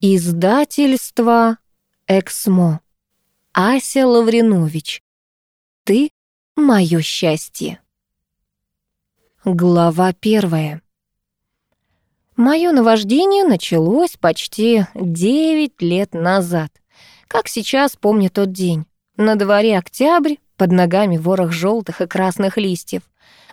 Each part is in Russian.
Издательство Эксмо. Ася Лавринович. Ты — мое счастье. Глава первая. Мое наваждение началось почти 9 лет назад. Как сейчас помню тот день. На дворе октябрь, под ногами ворох желтых и красных листьев.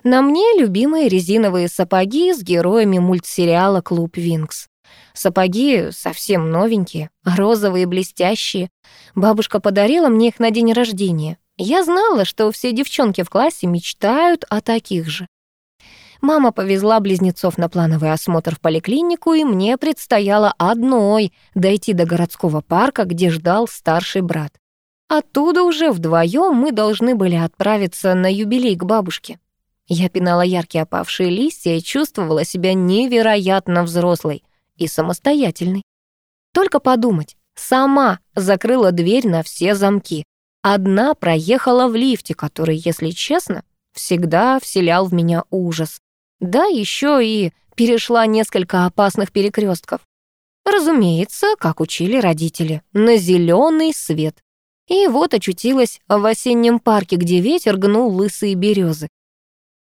На мне любимые резиновые сапоги с героями мультсериала «Клуб Винкс». Сапоги совсем новенькие, розовые, блестящие. Бабушка подарила мне их на день рождения. Я знала, что все девчонки в классе мечтают о таких же. Мама повезла близнецов на плановый осмотр в поликлинику, и мне предстояло одной дойти до городского парка, где ждал старший брат. Оттуда уже вдвоем мы должны были отправиться на юбилей к бабушке. Я пинала яркие опавшие листья и чувствовала себя невероятно взрослой — и самостоятельный. Только подумать, сама закрыла дверь на все замки. Одна проехала в лифте, который, если честно, всегда вселял в меня ужас. Да еще и перешла несколько опасных перекрестков. Разумеется, как учили родители, на зеленый свет. И вот очутилась в осеннем парке, где ветер гнул лысые березы.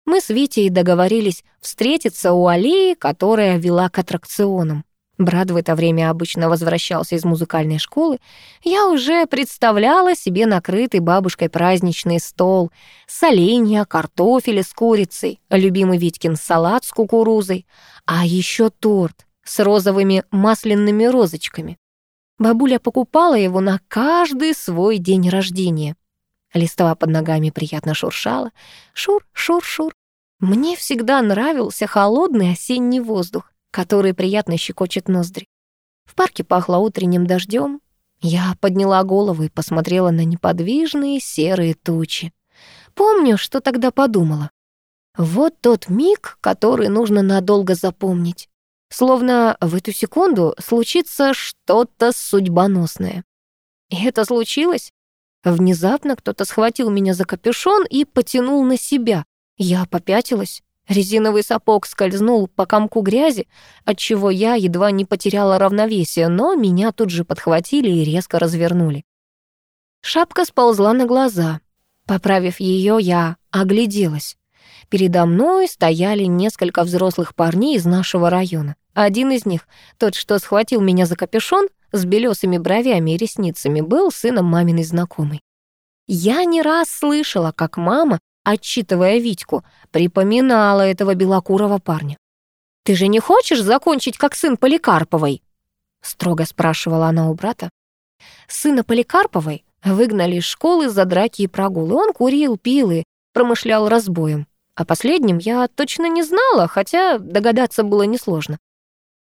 Мы с Витей договорились встретиться у аллеи, которая вела к аттракционам. Брат в это время обычно возвращался из музыкальной школы. Я уже представляла себе накрытый бабушкой праздничный стол, соленья, картофель с курицей, любимый Витькин салат с кукурузой, а еще торт с розовыми масляными розочками. Бабуля покупала его на каждый свой день рождения. Листва под ногами приятно шуршала. Шур, шур, шур. Мне всегда нравился холодный осенний воздух который приятно щекочет ноздри. В парке пахло утренним дождем. Я подняла голову и посмотрела на неподвижные серые тучи. Помню, что тогда подумала. Вот тот миг, который нужно надолго запомнить. Словно в эту секунду случится что-то судьбоносное. И это случилось. Внезапно кто-то схватил меня за капюшон и потянул на себя. Я попятилась. Резиновый сапог скользнул по комку грязи, отчего я едва не потеряла равновесие, но меня тут же подхватили и резко развернули. Шапка сползла на глаза. Поправив ее, я огляделась. Передо мной стояли несколько взрослых парней из нашего района. Один из них, тот, что схватил меня за капюшон, с белесыми бровями и ресницами, был сыном маминой знакомой. Я не раз слышала, как мама отчитывая Витьку, припоминала этого белокурого парня. «Ты же не хочешь закончить, как сын Поликарповой?» строго спрашивала она у брата. Сына Поликарповой выгнали из школы за драки и прогулы. Он курил, пил и промышлял разбоем. О последнем я точно не знала, хотя догадаться было несложно.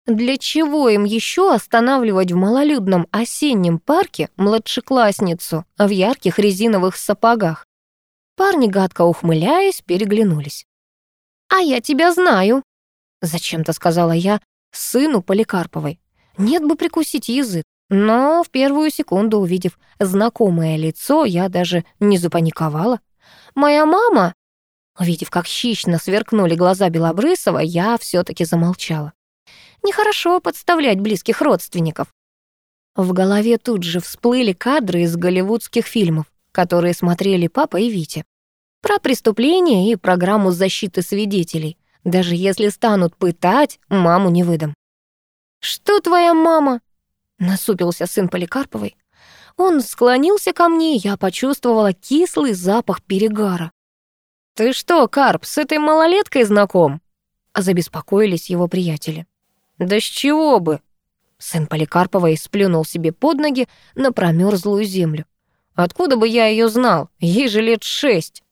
Для чего им еще останавливать в малолюдном осеннем парке младшеклассницу в ярких резиновых сапогах? Парни, гадко ухмыляясь, переглянулись. «А я тебя знаю», — зачем-то сказала я сыну Поликарповой. «Нет бы прикусить язык». Но в первую секунду, увидев знакомое лицо, я даже не запаниковала. «Моя мама?» Увидев, как хищно сверкнули глаза Белобрысова, я все таки замолчала. Нехорошо подставлять близких родственников. В голове тут же всплыли кадры из голливудских фильмов которые смотрели папа и Витя. Про преступление и программу защиты свидетелей. Даже если станут пытать, маму не выдам. «Что твоя мама?» — насупился сын Поликарповой. Он склонился ко мне, я почувствовала кислый запах перегара. «Ты что, Карп, с этой малолеткой знаком?» — забеспокоились его приятели. «Да с чего бы?» Сын Поликарпова сплюнул себе под ноги на промерзлую землю. Откуда бы я ее знал? Ей же лет шесть.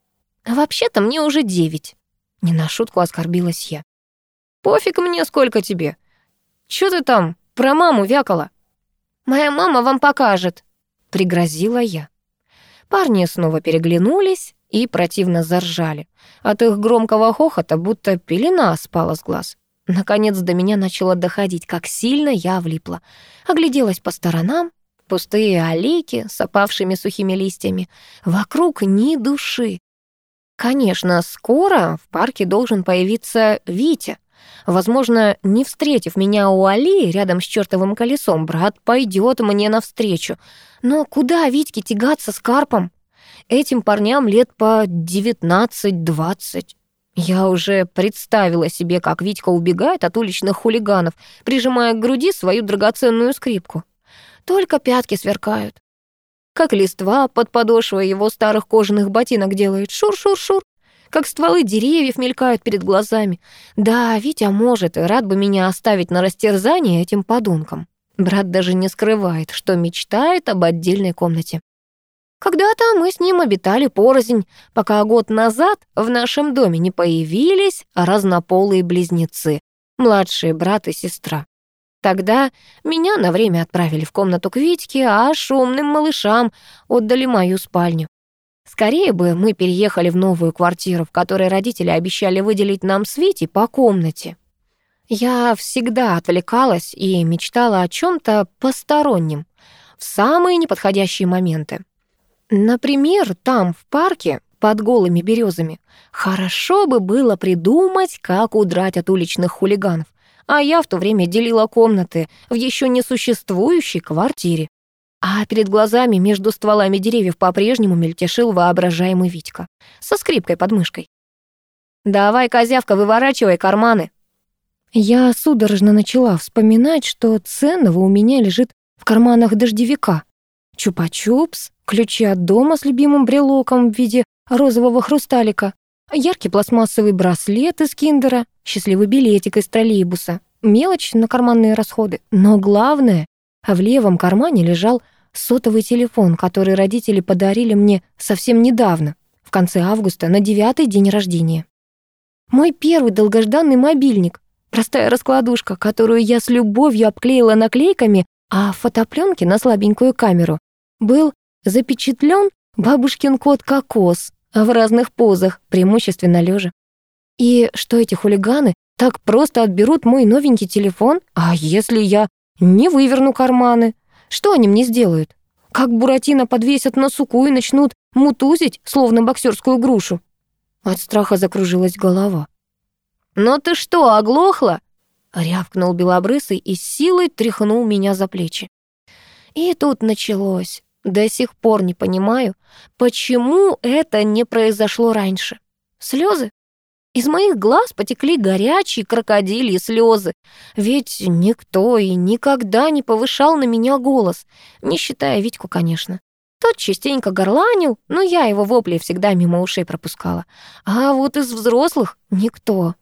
А вообще-то мне уже девять. Не на шутку оскорбилась я. Пофиг мне, сколько тебе. Чё ты там про маму вякала? Моя мама вам покажет, пригрозила я. Парни снова переглянулись и противно заржали. От их громкого хохота будто пелена спала с глаз. Наконец до меня начало доходить, как сильно я влипла. Огляделась по сторонам, пустые аллейки с опавшими сухими листьями. Вокруг ни души. Конечно, скоро в парке должен появиться Витя. Возможно, не встретив меня у Али рядом с чертовым колесом, брат пойдет мне навстречу. Но куда Витьке тягаться с Карпом? Этим парням лет по 19-20. Я уже представила себе, как Витька убегает от уличных хулиганов, прижимая к груди свою драгоценную скрипку только пятки сверкают. Как листва под подошвой его старых кожаных ботинок делает шур-шур-шур, как стволы деревьев мелькают перед глазами. Да, Витя может и рад бы меня оставить на растерзание этим подонком. Брат даже не скрывает, что мечтает об отдельной комнате. Когда-то мы с ним обитали порознь, пока год назад в нашем доме не появились разнополые близнецы, младшие брат и сестра. Тогда меня на время отправили в комнату к Витьке, а шумным малышам отдали мою спальню. Скорее бы мы переехали в новую квартиру, в которой родители обещали выделить нам с Витей по комнате. Я всегда отвлекалась и мечтала о чем то постороннем в самые неподходящие моменты. Например, там, в парке, под голыми березами, хорошо бы было придумать, как удрать от уличных хулиганов а я в то время делила комнаты в еще не существующей квартире. А перед глазами между стволами деревьев по-прежнему мельтешил воображаемый Витька со скрипкой под мышкой. «Давай, козявка, выворачивай карманы!» Я судорожно начала вспоминать, что ценного у меня лежит в карманах дождевика. Чупа-чупс, ключи от дома с любимым брелоком в виде розового хрусталика, яркий пластмассовый браслет из киндера, счастливый билетик из троллейбуса, мелочь на карманные расходы. Но главное, в левом кармане лежал сотовый телефон, который родители подарили мне совсем недавно, в конце августа, на девятый день рождения. Мой первый долгожданный мобильник, простая раскладушка, которую я с любовью обклеила наклейками, а фотопленки на слабенькую камеру, был запечатлен бабушкин кот Кокос в разных позах, преимущественно лежа. И что эти хулиганы так просто отберут мой новенький телефон? А если я не выверну карманы? Что они мне сделают? Как Буратино подвесят на суку и начнут мутузить, словно боксерскую грушу? От страха закружилась голова. «Но ты что, оглохла?» — рявкнул белобрысый и силой тряхнул меня за плечи. И тут началось. До сих пор не понимаю, почему это не произошло раньше. Слезы? Из моих глаз потекли горячие крокодильи слезы, ведь никто и никогда не повышал на меня голос, не считая Витьку, конечно. Тот частенько горланил, но я его вопли всегда мимо ушей пропускала. А вот из взрослых никто.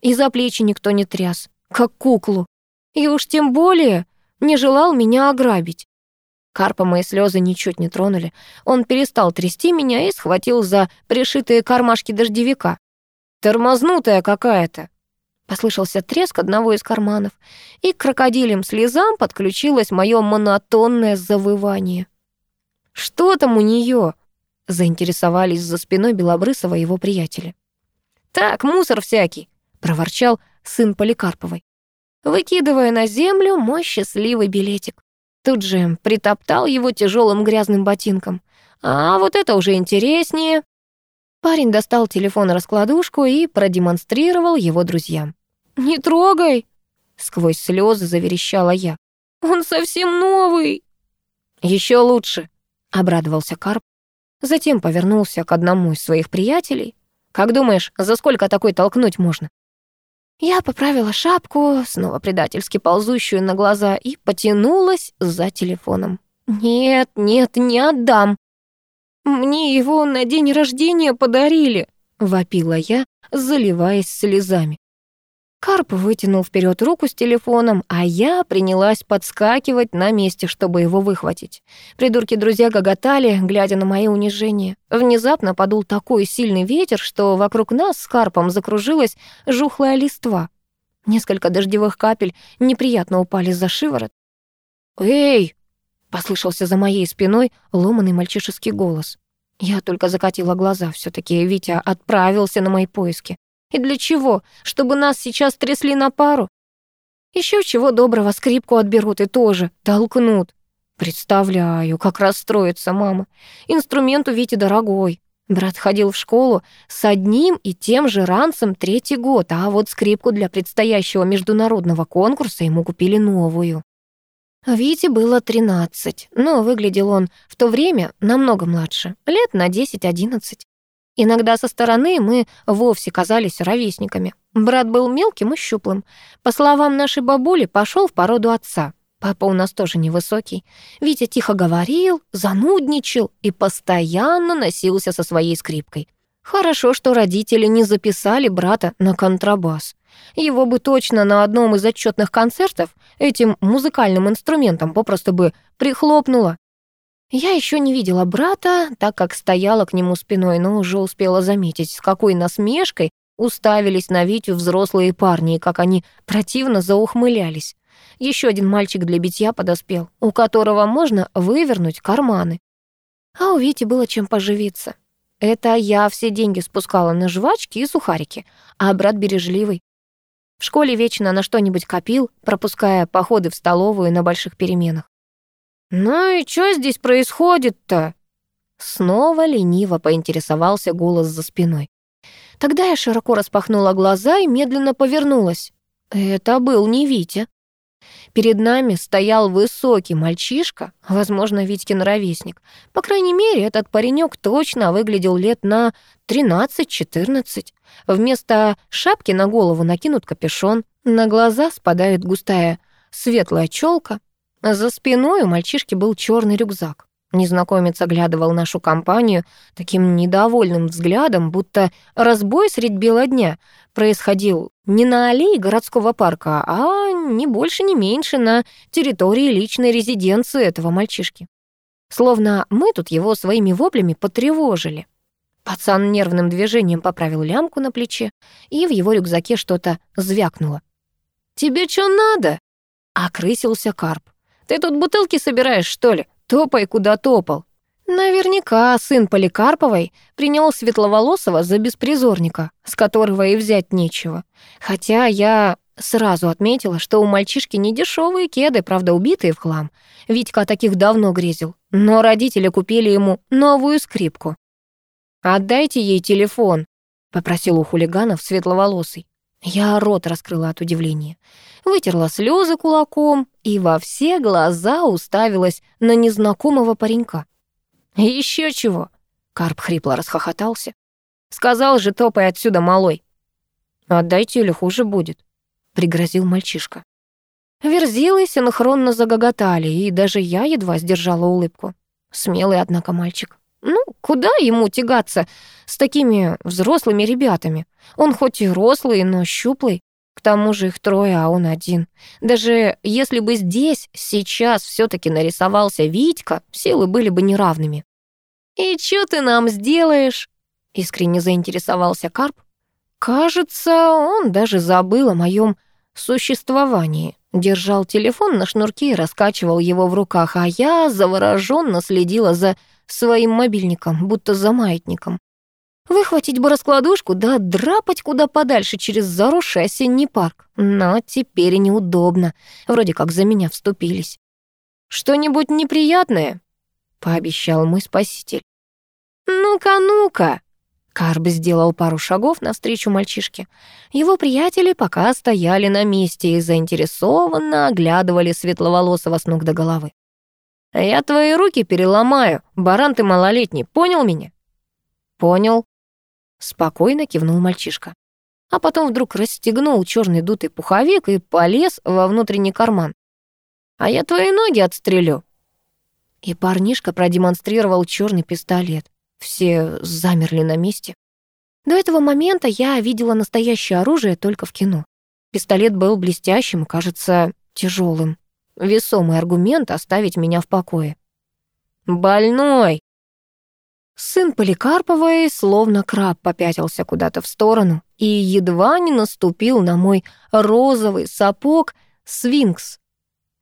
И за плечи никто не тряс, как куклу. И уж тем более не желал меня ограбить. Карпа мои слезы ничуть не тронули. Он перестал трясти меня и схватил за пришитые кармашки дождевика. «Тормознутая какая-то!» Послышался треск одного из карманов, и к крокодилям слезам подключилось мое монотонное завывание. «Что там у нее?» — заинтересовались за спиной Белобрысова его приятели. «Так, мусор всякий!» — проворчал сын Поликарповой, выкидывая на землю мой счастливый билетик. Тут же притоптал его тяжелым грязным ботинком. А вот это уже интереснее. Парень достал телефон-раскладушку и продемонстрировал его друзьям. «Не трогай!» — сквозь слезы заверещала я. «Он совсем новый!» Еще лучше!» — обрадовался Карп. Затем повернулся к одному из своих приятелей. «Как думаешь, за сколько такой толкнуть можно?» Я поправила шапку, снова предательски ползущую на глаза, и потянулась за телефоном. «Нет, нет, не отдам! Мне его на день рождения подарили!» — вопила я, заливаясь слезами. Карп вытянул вперед руку с телефоном, а я принялась подскакивать на месте, чтобы его выхватить. Придурки-друзья гоготали, глядя на мое унижение. Внезапно подул такой сильный ветер, что вокруг нас с Карпом закружилась жухлая листва. Несколько дождевых капель неприятно упали за шиворот. «Эй!» — послышался за моей спиной ломанный мальчишеский голос. Я только закатила глаза, все таки Витя отправился на мои поиски. И для чего? Чтобы нас сейчас трясли на пару? Еще чего доброго, скрипку отберут и тоже толкнут. Представляю, как расстроится мама. Инструмент у Вити дорогой. Брат ходил в школу с одним и тем же ранцем третий год, а вот скрипку для предстоящего международного конкурса ему купили новую. А Вите было 13, но выглядел он в то время намного младше, лет на 10-11. Иногда со стороны мы вовсе казались ровесниками. Брат был мелким и щуплым. По словам нашей бабули, пошел в породу отца. Папа у нас тоже невысокий. Витя тихо говорил, занудничал и постоянно носился со своей скрипкой. Хорошо, что родители не записали брата на контрабас. Его бы точно на одном из отчетных концертов этим музыкальным инструментом попросту бы прихлопнуло я еще не видела брата, так как стояла к нему спиной, но уже успела заметить, с какой насмешкой уставились на Витю взрослые парни и как они противно заухмылялись. Еще один мальчик для битья подоспел, у которого можно вывернуть карманы. А у Вити было чем поживиться. Это я все деньги спускала на жвачки и сухарики, а брат бережливый. В школе вечно на что-нибудь копил, пропуская походы в столовую на больших переменах. «Ну и что здесь происходит-то?» Снова лениво поинтересовался голос за спиной. Тогда я широко распахнула глаза и медленно повернулась. Это был не Витя. Перед нами стоял высокий мальчишка, возможно, Витькин ровесник. По крайней мере, этот паренек точно выглядел лет на 13-14. Вместо шапки на голову накинут капюшон, на глаза спадает густая светлая челка, за спиной у мальчишки был черный рюкзак. Незнакомец оглядывал нашу компанию таким недовольным взглядом, будто разбой средь бела дня происходил не на аллее городского парка, а не больше, не меньше на территории личной резиденции этого мальчишки. Словно мы тут его своими воплями потревожили. Пацан нервным движением поправил лямку на плече, и в его рюкзаке что-то звякнуло. «Тебе что надо?» — окрысился Карп. Ты тут бутылки собираешь, что ли? Топай, куда топал». Наверняка сын Поликарповой принял Светловолосова за беспризорника, с которого и взять нечего. Хотя я сразу отметила, что у мальчишки не дешевые кеды, правда, убитые в хлам. Витька таких давно грезил, но родители купили ему новую скрипку. «Отдайте ей телефон», — попросил у хулиганов светловолосый. Я рот раскрыла от удивления вытерла слезы кулаком и во все глаза уставилась на незнакомого паренька. «Еще чего!» — Карп хрипло расхохотался. «Сказал же, топай отсюда, малой!» «Отдайте или хуже будет», — пригрозил мальчишка. Верзилы синхронно загоготали, и даже я едва сдержала улыбку. Смелый, однако, мальчик. Ну, куда ему тягаться с такими взрослыми ребятами? Он хоть и рослый, но щуплый. К тому же их трое, а он один. Даже если бы здесь, сейчас все таки нарисовался Витька, силы были бы неравными. «И что ты нам сделаешь?» — искренне заинтересовался Карп. «Кажется, он даже забыл о моем существовании. Держал телефон на шнурке и раскачивал его в руках, а я завороженно следила за своим мобильником, будто за маятником. Выхватить бы раскладушку, да драпать куда подальше через заросший осенний парк. Но теперь неудобно. Вроде как за меня вступились. «Что-нибудь неприятное?» — пообещал мой спаситель. «Ну-ка, ну-ка!» Карб сделал пару шагов навстречу мальчишке. Его приятели пока стояли на месте и заинтересованно оглядывали светловолосого с ног до головы. «Я твои руки переломаю, баран ты малолетний, понял меня?» «Понял», Спокойно кивнул мальчишка. А потом вдруг расстегнул черный дутый пуховик и полез во внутренний карман. «А я твои ноги отстрелю!» И парнишка продемонстрировал черный пистолет. Все замерли на месте. До этого момента я видела настоящее оружие только в кино. Пистолет был блестящим кажется, тяжелым. Весомый аргумент оставить меня в покое. «Больной!» Сын Поликарповой словно краб попятился куда-то в сторону и едва не наступил на мой розовый сапог «Свинкс».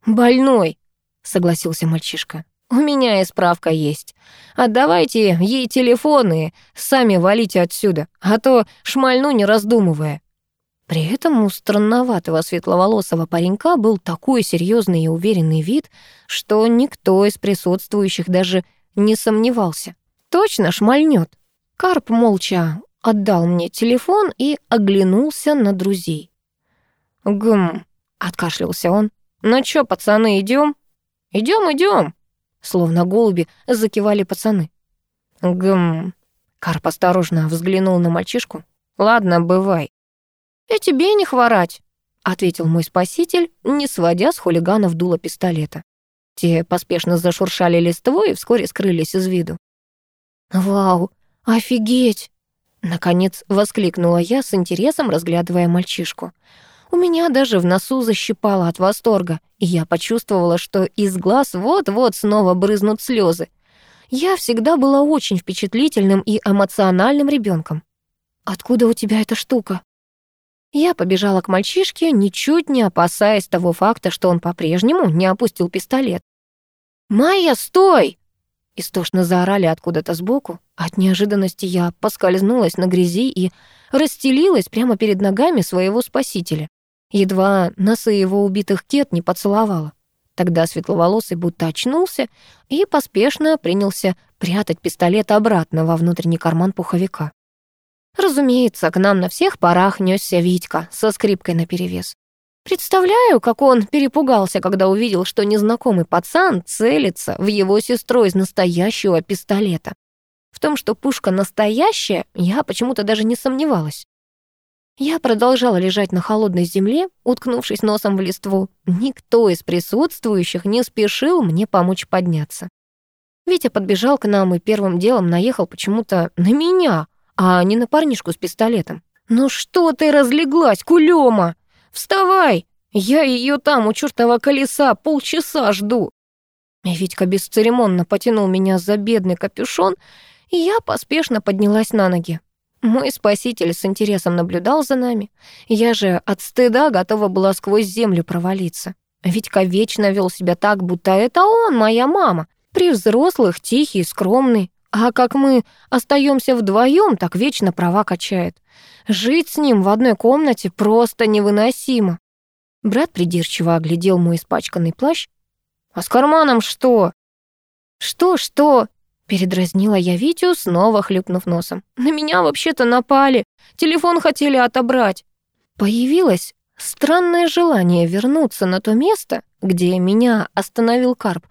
«Больной», — согласился мальчишка. «У меня и справка есть. Отдавайте ей телефоны, сами валите отсюда, а то шмальну не раздумывая». При этом у странноватого светловолосого паренька был такой серьезный и уверенный вид, что никто из присутствующих даже не сомневался точно шмальнет. Карп молча отдал мне телефон и оглянулся на друзей. «Гм», — откашлялся он. «Ну чё, пацаны, идём?» «Идём, идём!» Словно голуби закивали пацаны. «Гм...» Карп осторожно взглянул на мальчишку. «Ладно, бывай». «И тебе не хворать», — ответил мой спаситель, не сводя с хулиганов дуло пистолета. Те поспешно зашуршали листвой и вскоре скрылись из виду. «Вау! Офигеть!» Наконец воскликнула я с интересом, разглядывая мальчишку. У меня даже в носу защипало от восторга, и я почувствовала, что из глаз вот-вот снова брызнут слезы. Я всегда была очень впечатлительным и эмоциональным ребенком. «Откуда у тебя эта штука?» Я побежала к мальчишке, ничуть не опасаясь того факта, что он по-прежнему не опустил пистолет. «Майя, стой!» истошно заорали откуда-то сбоку. От неожиданности я поскользнулась на грязи и расстелилась прямо перед ногами своего спасителя. Едва носы его убитых кет не поцеловала. Тогда светловолосый будто очнулся и поспешно принялся прятать пистолет обратно во внутренний карман пуховика. Разумеется, к нам на всех парах нёсся Витька со скрипкой наперевес. Представляю, как он перепугался, когда увидел, что незнакомый пацан целится в его сестру из настоящего пистолета. В том, что пушка настоящая, я почему-то даже не сомневалась. Я продолжала лежать на холодной земле, уткнувшись носом в листву. Никто из присутствующих не спешил мне помочь подняться. Витя подбежал к нам и первым делом наехал почему-то на меня, а не на парнишку с пистолетом. «Ну что ты разлеглась, кулема!» Вставай! Я ее там, у чертова колеса, полчаса жду!» И Витька бесцеремонно потянул меня за бедный капюшон, и я поспешно поднялась на ноги. Мой спаситель с интересом наблюдал за нами. Я же от стыда готова была сквозь землю провалиться. Витька вечно вел себя так, будто это он, моя мама. При взрослых тихий, скромный, а как мы остаемся вдвоем, так вечно права качает. Жить с ним в одной комнате просто невыносимо. Брат придирчиво оглядел мой испачканный плащ. «А с карманом что?» «Что-что?» Передразнила я Витю, снова хлюпнув носом. «На меня вообще-то напали. Телефон хотели отобрать». Появилось странное желание вернуться на то место, где меня остановил Карп,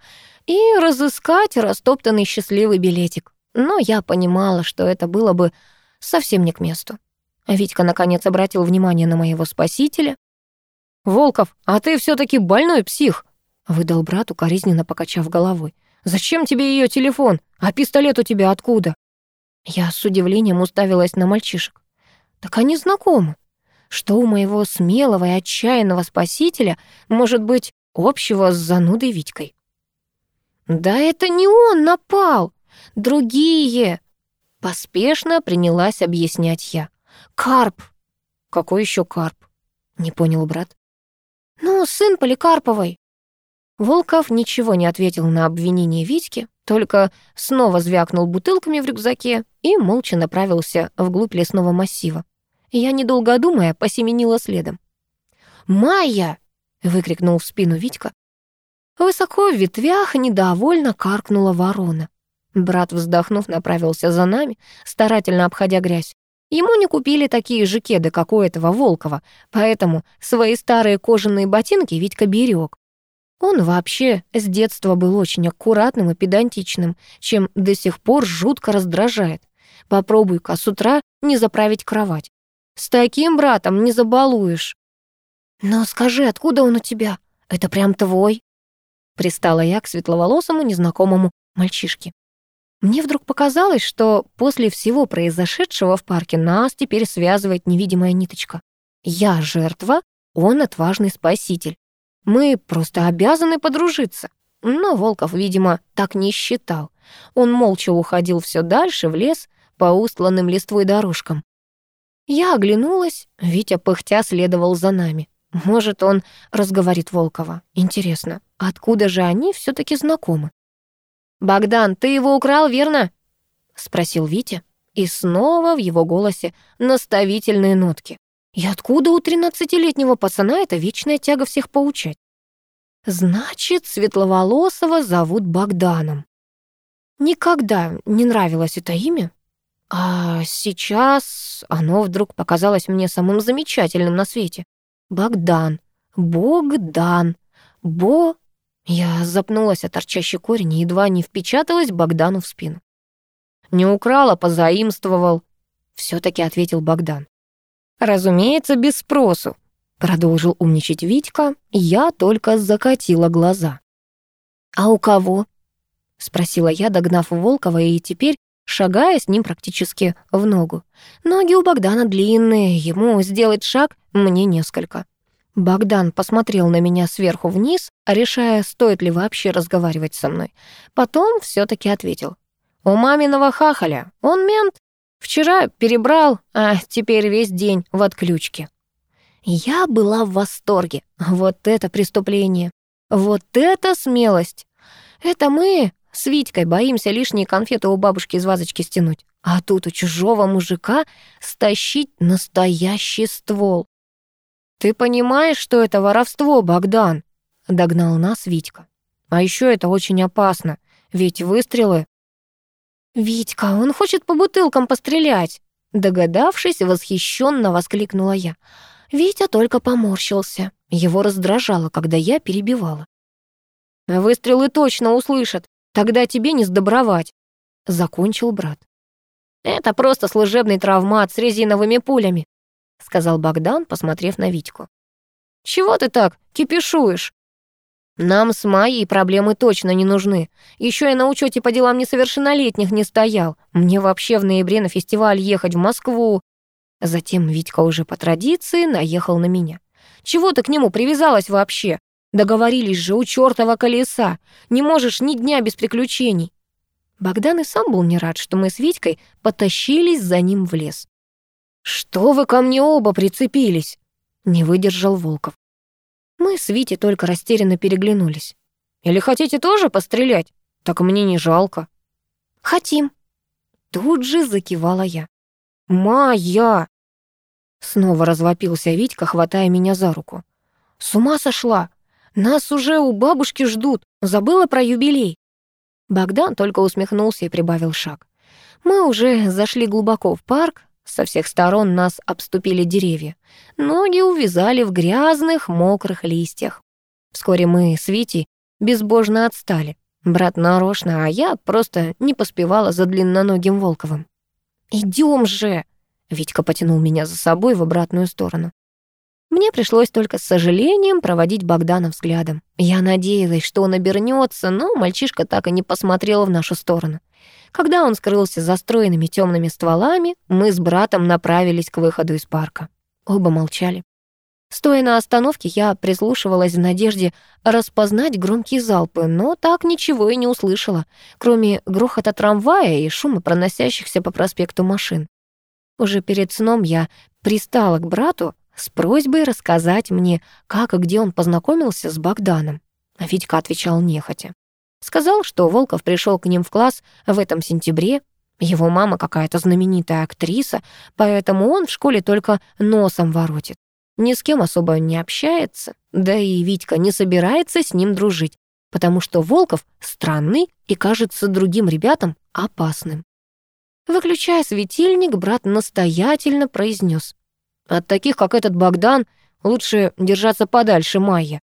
и разыскать растоптанный счастливый билетик но я понимала, что это было бы совсем не к месту. Витька наконец обратил внимание на моего спасителя. «Волков, а ты все таки больной псих!» — выдал брат, укоризненно покачав головой. «Зачем тебе ее телефон? А пистолет у тебя откуда?» Я с удивлением уставилась на мальчишек. «Так они знакомы. Что у моего смелого и отчаянного спасителя может быть общего с занудой Витькой?» «Да это не он напал!» другие!» Поспешно принялась объяснять я. «Карп!» «Какой еще карп?» Не понял брат. «Ну, сын Поликарповой!» Волков ничего не ответил на обвинение Витьки, только снова звякнул бутылками в рюкзаке и молча направился вглубь лесного массива. Я, недолго думая, посеменила следом. «Майя!» — выкрикнул в спину Витька. Высоко в ветвях недовольно каркнула ворона. Брат, вздохнув, направился за нами, старательно обходя грязь. Ему не купили такие же кеды, как у этого Волкова, поэтому свои старые кожаные ботинки Витька берег. Он вообще с детства был очень аккуратным и педантичным, чем до сих пор жутко раздражает. Попробуй-ка с утра не заправить кровать. С таким братом не забалуешь. «Но скажи, откуда он у тебя? Это прям твой?» Пристала я к светловолосому незнакомому мальчишке. Мне вдруг показалось, что после всего произошедшего в парке нас теперь связывает невидимая ниточка. Я жертва, он отважный спаситель. Мы просто обязаны подружиться. Но Волков, видимо, так не считал. Он молча уходил все дальше в лес по устланным листвой дорожкам. Я оглянулась, Витя пыхтя следовал за нами. Может, он разговорит Волкова. Интересно, откуда же они все таки знакомы? «Богдан, ты его украл, верно?» — спросил Витя. И снова в его голосе наставительные нотки. И откуда у тринадцатилетнего пацана эта вечная тяга всех поучать? Значит, Светловолосого зовут Богданом. Никогда не нравилось это имя. А сейчас оно вдруг показалось мне самым замечательным на свете. Богдан, Богдан, Богдан. Я запнулась от торчащей корень и едва не впечаталась Богдану в спину. «Не украл, а позаимствовал», — всё-таки ответил Богдан. «Разумеется, без спросу», — продолжил умничать Витька. Я только закатила глаза. «А у кого?» — спросила я, догнав Волкова и теперь шагая с ним практически в ногу. Ноги у Богдана длинные, ему сделать шаг мне несколько. Богдан посмотрел на меня сверху вниз, решая, стоит ли вообще разговаривать со мной. Потом все-таки ответил. «У маминого хахаля. Он мент. Вчера перебрал, а теперь весь день в отключке». Я была в восторге. Вот это преступление. Вот это смелость. Это мы с Витькой боимся лишние конфеты у бабушки из вазочки стянуть. А тут у чужого мужика стащить настоящий ствол. «Ты понимаешь, что это воровство, Богдан?» — догнал нас Витька. «А еще это очень опасно, ведь выстрелы...» «Витька, он хочет по бутылкам пострелять!» Догадавшись, восхищенно воскликнула я. Витя только поморщился. Его раздражало, когда я перебивала. «Выстрелы точно услышат, тогда тебе не сдобровать», — закончил брат. «Это просто служебный травмат с резиновыми пулями. — сказал Богдан, посмотрев на Витьку. «Чего ты так кипишуешь?» «Нам с Майей проблемы точно не нужны. Еще я на учете по делам несовершеннолетних не стоял. Мне вообще в ноябре на фестиваль ехать в Москву». Затем Витька уже по традиции наехал на меня. «Чего ты к нему привязалась вообще? Договорились же у чёртова колеса. Не можешь ни дня без приключений». Богдан и сам был не рад, что мы с Витькой потащились за ним в лес. «Что вы ко мне оба прицепились?» — не выдержал Волков. Мы с Витей только растерянно переглянулись. «Или хотите тоже пострелять? Так мне не жалко». «Хотим». Тут же закивала я. Моя. Снова развопился Витька, хватая меня за руку. «С ума сошла! Нас уже у бабушки ждут! Забыла про юбилей!» Богдан только усмехнулся и прибавил шаг. Мы уже зашли глубоко в парк, со всех сторон нас обступили деревья. Ноги увязали в грязных, мокрых листьях. Вскоре мы с Витей безбожно отстали. Брат нарочно, а я просто не поспевала за длинноногим Волковым. «Идём же!» Витька потянул меня за собой в обратную сторону. Мне пришлось только с сожалением проводить Богдана взглядом. Я надеялась, что он обернется, но мальчишка так и не посмотрел в нашу сторону. Когда он скрылся за стройными темными стволами, мы с братом направились к выходу из парка. Оба молчали. Стоя на остановке, я прислушивалась в надежде распознать громкие залпы, но так ничего и не услышала, кроме грохота трамвая и шума проносящихся по проспекту машин. Уже перед сном я пристала к брату с просьбой рассказать мне, как и где он познакомился с Богданом. А Витька отвечал нехотя. Сказал, что Волков пришел к ним в класс в этом сентябре. Его мама какая-то знаменитая актриса, поэтому он в школе только носом воротит. Ни с кем особо не общается, да и Витька не собирается с ним дружить, потому что Волков странный и кажется другим ребятам опасным. Выключая светильник, брат настоятельно произнес. «От таких, как этот Богдан, лучше держаться подальше, Майя.